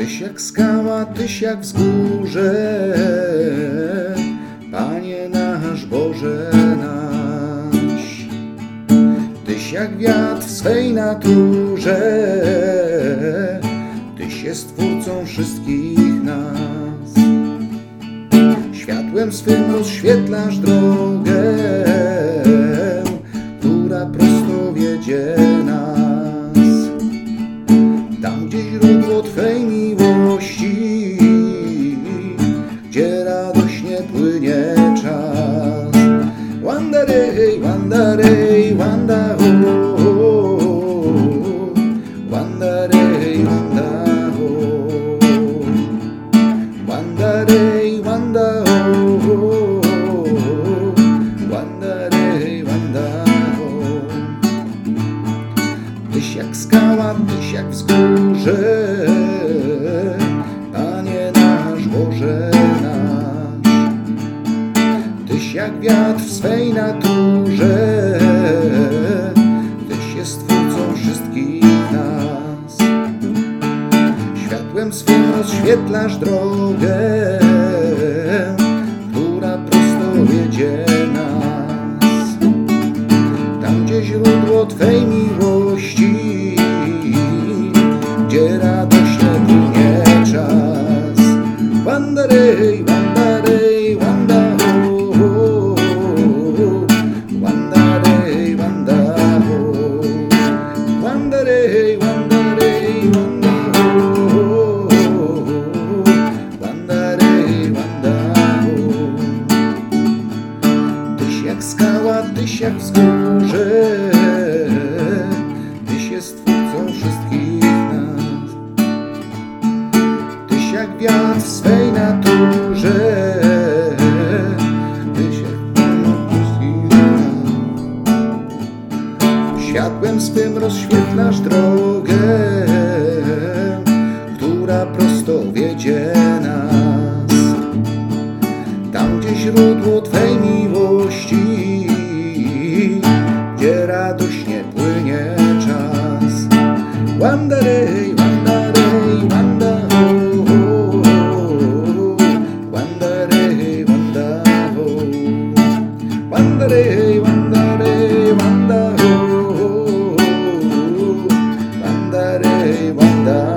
Tyś jak skała, tyś jak wzgórze, Panie nasz Boże nasz. Tyś jak wiatr w swej naturze, Tyś jest Twórcą wszystkich nas. Światłem swym rozświetlasz drogę, gdzie radośnie płynie czas. Wandarej, wandarej, wanda ho, wandarej, wanda ho. Wandarej, wanda ho, wandarej, wanda ho. Tyś jak skała, tyś jak wzgórze, Tyś jak wiatr w swej naturze, Tyś jest Twórcą wszystkich nas. Światłem swym rozświetlasz drogę, która prosto wiedzie nas. Tam, gdzie źródło Twej miłości, gdzie radośnie płynie czas. Wandarej, wandarej, jak wzgórze, Tyś jest Twórcą wszystkich nas. Tyś jak wiatr w swej naturze, Tyś jak wszystkich nas. Światłem swym rozświetlasz drogę, która prosto wiedzie nas. Tam, gdzie źródło Twej miłości, வந்தரே வந்தரே வந்தரே வந்தரே